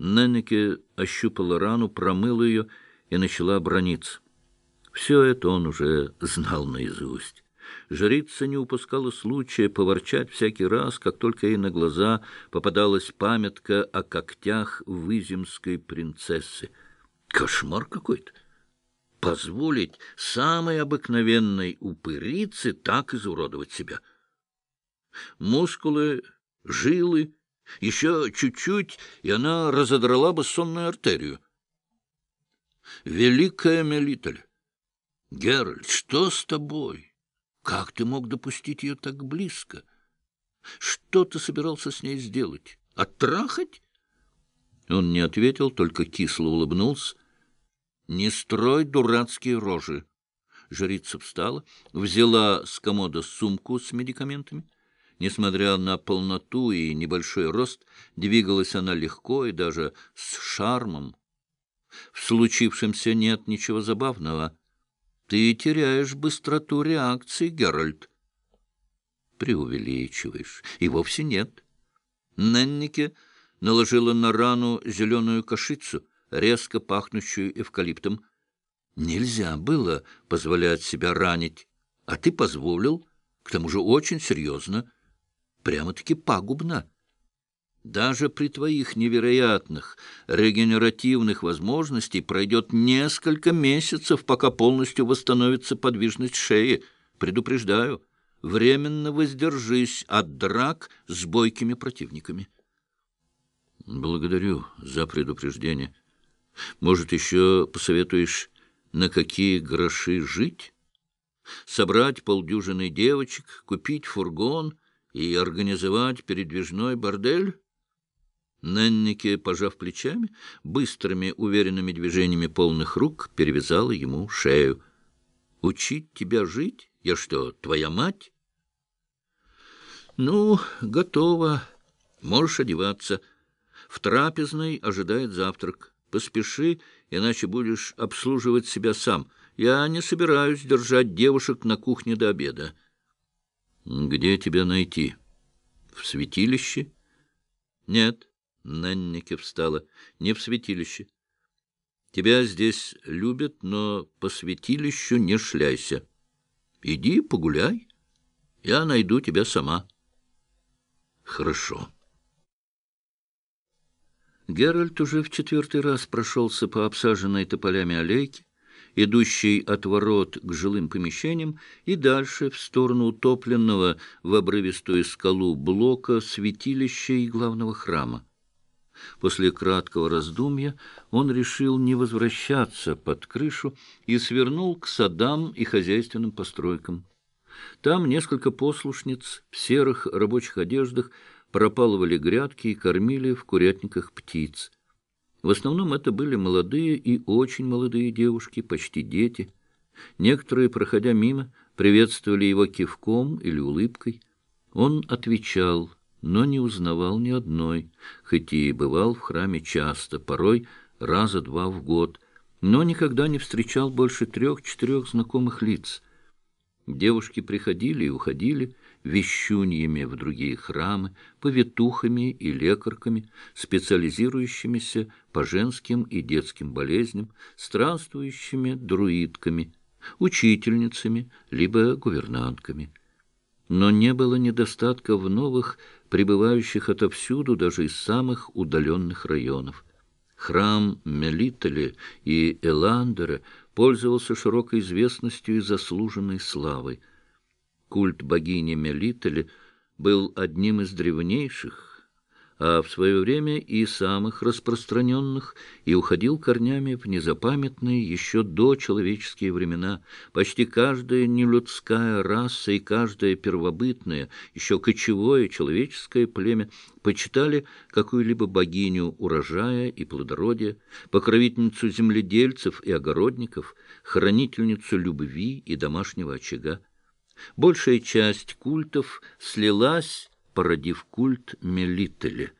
Неннеке ощупала рану, промыла ее и начала брониться. Все это он уже знал наизусть. Жрица не упускала случая поворчать всякий раз, как только ей на глаза попадалась памятка о когтях выземской принцессы. Кошмар какой-то! Позволить самой обыкновенной упырице так изуродовать себя. Мускулы, жилы, еще чуть-чуть, и она разодрала бы сонную артерию. Великая Мелиталь! Геральт, что с тобой? Как ты мог допустить ее так близко? Что ты собирался с ней сделать? Оттрахать? Он не ответил, только кисло улыбнулся. Не строй дурацкие рожи. Жрица встала, взяла с комода сумку с медикаментами. Несмотря на полноту и небольшой рост, двигалась она легко и даже с шармом. В случившемся нет ничего забавного. Ты теряешь быстроту реакции, Геральт. Преувеличиваешь. И вовсе нет. Неннике наложила на рану зеленую кашицу, резко пахнущую эвкалиптом. Нельзя было позволять себя ранить, а ты позволил, к тому же очень серьезно, прямо-таки пагубно. Даже при твоих невероятных регенеративных возможностей пройдет несколько месяцев, пока полностью восстановится подвижность шеи. Предупреждаю, временно воздержись от драк с бойкими противниками. Благодарю за предупреждение. Может, еще посоветуешь, на какие гроши жить? Собрать полдюжины девочек, купить фургон и организовать передвижной бордель? Неннике, пожав плечами, быстрыми, уверенными движениями полных рук перевязала ему шею. — Учить тебя жить? Я что, твоя мать? — Ну, готово. Можешь одеваться. В трапезной ожидает завтрак. Поспеши, иначе будешь обслуживать себя сам. Я не собираюсь держать девушек на кухне до обеда. — Где тебя найти? В святилище? — Нет. Наннике встала. Не в святилище. Тебя здесь любят, но по святилищу не шляйся. Иди погуляй. Я найду тебя сама. Хорошо. Геральт уже в четвертый раз прошелся по обсаженной тополями аллейке, идущей от ворот к жилым помещениям, и дальше в сторону утопленного в обрывистую скалу блока святилища и главного храма. После краткого раздумья он решил не возвращаться под крышу и свернул к садам и хозяйственным постройкам. Там несколько послушниц в серых рабочих одеждах пропалывали грядки и кормили в курятниках птиц. В основном это были молодые и очень молодые девушки, почти дети. Некоторые, проходя мимо, приветствовали его кивком или улыбкой. Он отвечал — но не узнавал ни одной, хоть и бывал в храме часто, порой раза два в год, но никогда не встречал больше трех-четырех знакомых лиц. Девушки приходили и уходили, вещуньями в другие храмы, повитухами и лекарками, специализирующимися по женским и детским болезням, странствующими друидками, учительницами либо гувернантками. Но не было недостатка в новых прибывающих отовсюду, даже из самых удаленных районов. Храм Мелитали и Эландера пользовался широкой известностью и заслуженной славой. Культ богини Мелитали был одним из древнейших, а в свое время и самых распространенных, и уходил корнями в незапамятные еще до человеческие времена. Почти каждая нелюдская раса и каждое первобытное, еще кочевое человеческое племя почитали какую-либо богиню урожая и плодородия, покровительницу земледельцев и огородников, хранительницу любви и домашнего очага. Большая часть культов слилась породив культ Мелителя.